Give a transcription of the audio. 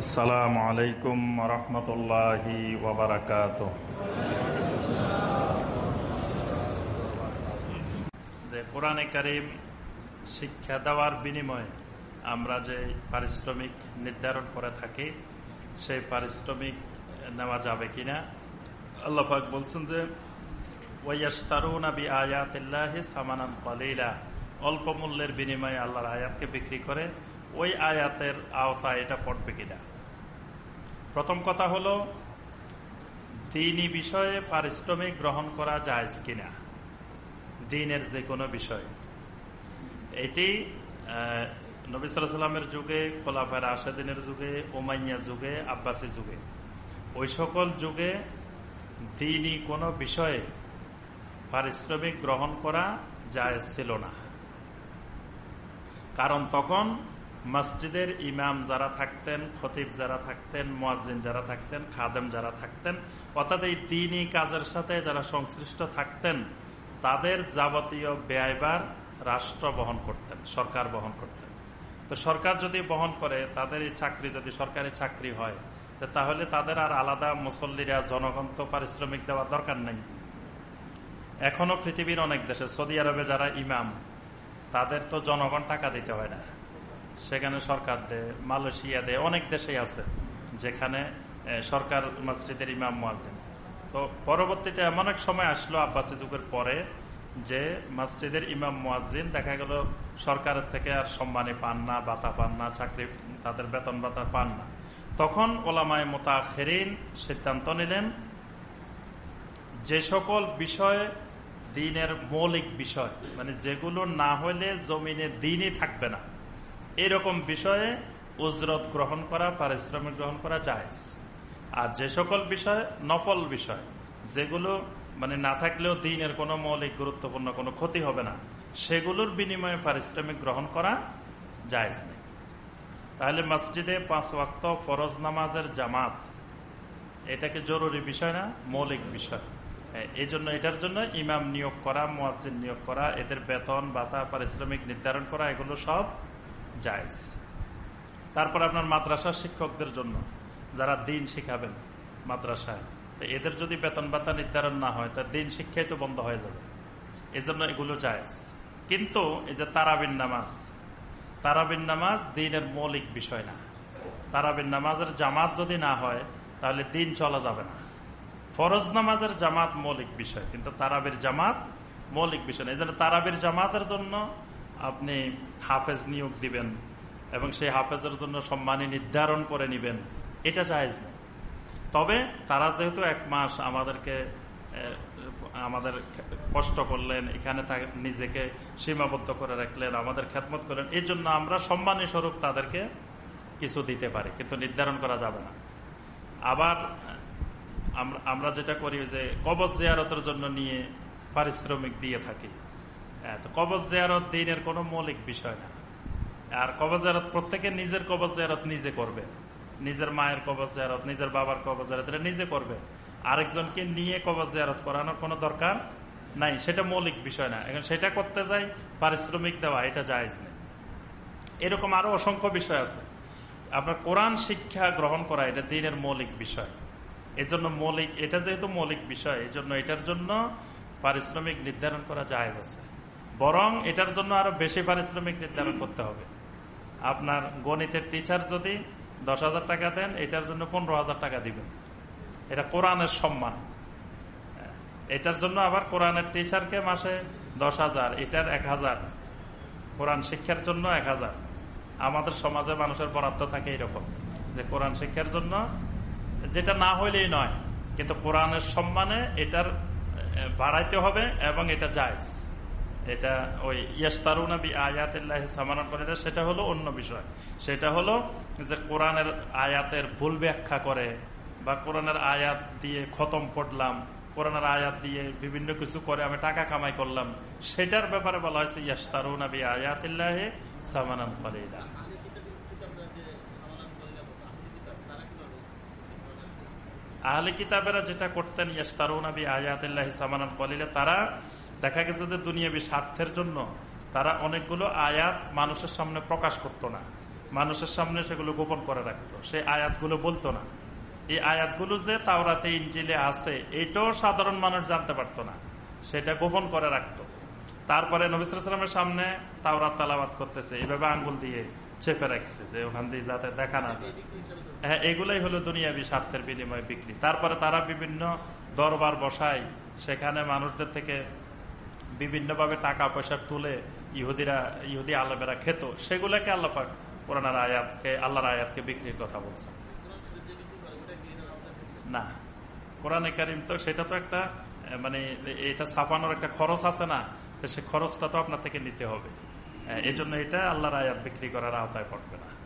আসসালামু আলাইকুম রহমতুল্লাহি ওবরাকাত যে কোরআনে কারিম শিক্ষা দেওয়ার বিনিময়ে আমরা যে পারিশ্রমিক নির্ধারণ করে থাকি, সেই পারিশ্রমিক নেওয়া যাবে কিনা? আল্লাহাক বলছেন যে ওয়াইয়াস্তারুনাবি আয়াতিল্লাহি সামানান কলিলা। অল্প মূল্যের বিনিময়ে আল্লাহর আয়াতকে বিক্রি করে ওই আয়াতের আওতা এটা পড়বে কিনা? প্রথম কথা হলো, দিনই বিষয়ে পারিশ্রমিক গ্রহণ করা যায় কিনা? দিনের যে কোনো বিষয়। এটি নবী সাল্লামের যুগে খোলাফের আশাদিনের যুগে ওমাইয়া যুগে, আব্বাসী যুগে। ওই সকল যুগে দিনই কোনো বিষয়ে পারিশ্রমিক গ্রহণ করা যায় ছিল না। কারণ তখন মসজিদের ইমাম যারা থাকতেন, খতিব যারা থাকতেন মোয়াজিন যারা থাকতেন, খাদেম যারা থাকতেন, অর্থাৎ এই দিনই কাজের সাথে যারা সংশ্লিষ্ট থাকতেন, তাদের যাবতীয় ব্যয়বার রাষ্ট্র বহন করতেন, সরকার বহন করতেন। তো সরকার যদি বহন করে, তাদের এই চাকরি যদি সরকারি চাকরি হয় তাহলে তাদের আর আলাদা মুসল্লিরা, জনগণ তো পারিশ্রমিক দেওয়ার দরকার নেই। এখনও পৃথিবীর অনেক দেশে সৌদি আরবে যারা ইমাম, তাদের তো জনগণ টাকা দিতে হয় না। সেখানে সরকার দেয় মালয়েশিয়া দেয় অনেক দেশেই আছে, যেখানে সরকার মসজিদের ইমাম মোয়াজিন তো পরবর্তীতে এমন এক সময় আসলো আব্বাসী যুগের পরে যে মসজিদের ইমাম মোয়াজিন দেখা গেল সরকারের থেকে আর সম্মানী পান না বাতা পান না, চাকরি, তাদের বেতন বাতা পান না। তখন ওলামায় মোতা খেরিন সিদ্ধান্ত নিলেন, যে সকল বিষয় দিনের মৌলিক বিষয় মানে যেগুলো না হলে জমিনে দিনই থাকবে না এরকম বিষয়ে উজরত গ্রহণ করা, পারিশ্রমিক গ্রহণ করা যায় আর যে সকল বিষয়, নফল বিষয়, যেগুলো মানে না থাকলেও দিনের কোনো মৌলিক গুরুত্বপূর্ণ কোনো ক্ষতি হবে না, সেগুলোর বিনিময়ে পারিশ্রমিক গ্রহণ করা যায় নেই। তাহলে মসজিদে পাঁচ ওয়াক্ত ফরজ নামাজের জামাত এটাকে জরুরি বিষয় না? মৌলিক বিষয়। এই জন্য এটার জন্য ইমাম নিয়োগ করা মোয়াজিন নিয়োগ করা, এদের বেতন বাতা পারিশ্রমিক নির্ধারণ করা, এগুলো সব জায়জ। তারপর আপনার মাদ্রাসা শিক্ষকদের জন্য যারা দিন শিখাবেন মাদ্রাসায়, তো এদের যদি বেতন ভাতা নির্ধারণ না হয়, তা দিন শিক্ষাই তো বন্ধ হয়ে যাবে। এই জন্য এগুলো জায়জ। কিন্তু এই যে তারাবিন নামাজ তারাবিন নামাজ দিনের মৌলিক বিষয় না। তারাবিন নামাজের জামাত যদি না হয়, তাহলে দিন চলা যাবে না। ফরজ নামাজের জামাত মৌলিক বিষয়, কিন্তু তারাবির জামাত মৌলিক বিষয় না। এই জন্য তারাবির জামাতের জন্য আপনি হাফেজ নিয়োগ দিবেন এবং সেই হাফেজের জন্য সম্মানী নির্ধারণ করে নিবেন। এটা জায়েজ নেই তবে তারা যেহেতু এক মাস আমাদেরকে আমাদের কষ্ট করলেন, এখানে নিজেকে সীমাবদ্ধ করে রাখলেন, আমাদের খেদমত করলেন, এই জন্য আমরা সম্মানী স্বরূপ তাদেরকে কিছু দিতে পারি, কিন্তু নির্ধারণ করা যাবে না। আবার আমরা যেটা করি যে কবচ জিয়ারতের জন্য নিয়ে পারিশ্রমিক দিয়ে থাকি। তো কবচ জিয়ারত দিনের কোনো মৌলিক বিষয় না। আর কবজ জিয়ারত প্রত্যেকে নিজের কবজ জিয়ারত নিজে করবে। নিজের মায়ের কবচ জিয়ারত, নিজের বাবার কবচ জিয়ারত, এটা নিজে করবে। আরেকজনকে নিয়ে কবচ জিয়ারত করানোর কোনো দরকার নাই, সেটা মৌলিক বিষয় না। এখন সেটা করতে যাই, পারিশ্রমিক দেওয়া, এটা জায়জ নেই। এরকম আরও অসংখ্য বিষয় আছে। আপনার কোরআন শিক্ষা গ্রহণ করা, এটা দিনের মৌলিক বিষয়। এজন্য মৌলিক, এটা যেহেতু মৌলিক বিষয় এই জন্য এটার জন্য পারিশ্রমিক নির্ধারণ করা জায়জ আছে। বরং এটার জন্য আরও বেশি পারিশ্রমিক নির্ধারণ করতে হবে। আপনার গণিতের টিচার যদি দশ হাজার টাকা দেন, এটার জন্য পনেরো হাজার টাকা দিবেন। এটা কোরআনের সম্মান। এটার জন্য আবার কোরআনের টিচারকে মাসে দশ হাজার, এটার এক হাজার। কোরআন শিক্ষার জন্য এক হাজার। আমাদের সমাজে মানুষের বরাদ্দ থাকে এরকম যে কোরআন শিক্ষার জন্য যেটা না হইলেই নয়, কিন্তু কোরআনের সম্মানে এটার বাড়াইতে হবে এবং এটা জায়জ। এটা ওই ইয়াস্তারুনাবি আয়াতুল্লাহ সামানন করে সেটা হলো অন্য বিষয়। সেটা হলো যে কোরআনের আয়াতের ভুল ব্যাখ্যা করে বা কোরআনের আয়াত দিয়ে খতম পড়লাম কোরআনের আয়াত দিয়ে বিভিন্ন কিছু করে আমি টাকা কামাই করলাম, সেটার ব্যাপারে বলা হয়েছে ইয়াস্তারুনাবি সামানন সামানান কলিলা। আহলে কিতাবেরা যেটা করতেন ইয়াস্তারুনাবি আয়াতিল্লাহ সামানান কলিলা, তারা দেখা গেছে যে দুনিয়াবী স্বার্থের জন্য তারা অনেকগুলো আয়াত মানুষের সামনে প্রকাশ করতো না। মানুষের সামনে সেগুলো গোপন করে রাখতো। সে আয়াতগুলো বলতো না। এই আয়াতগুলো যে তাওরাতে ইঞ্জিলে আছে, এটাও সাধারণ মানুষ জানতে পারতো না। সেটা গোপন করে রাখতো। তারপরে নবিসামের সামনে তাওরাত তালাবাদ করতেছে। এইভাবে আঙ্গুল দিয়ে চেপে রাখছে যে ওখান দিয়ে যাতে দেখা না যায়। হ্যাঁ এগুলাই হলো দুনিয়াবি স্বার্থের বিনিময়ে বিক্রি। তারপরে তারা বিভিন্ন দরবার বসায়, সেখানে মানুষদের থেকে বিভিন্নভাবে টাকা পয়সা তুলে ইহুদিরা, ইহুদি আলমেরা খেত। সেগুলোকে আল্লাপাক কোরআনার আয়াতকে, আল্লাহর আয়াতকে বিক্রির কথা বলছেন না, কোরআনে কারিম তো সেটা তো একটা মানে এটা ছাপানোর একটা খরচ আছে না, তো সে খরচটা তো আপনার থেকে নিতে হবে। এই জন্য এটা আল্লাহর আয়াত বিক্রি করার আওতায় পড়বে না।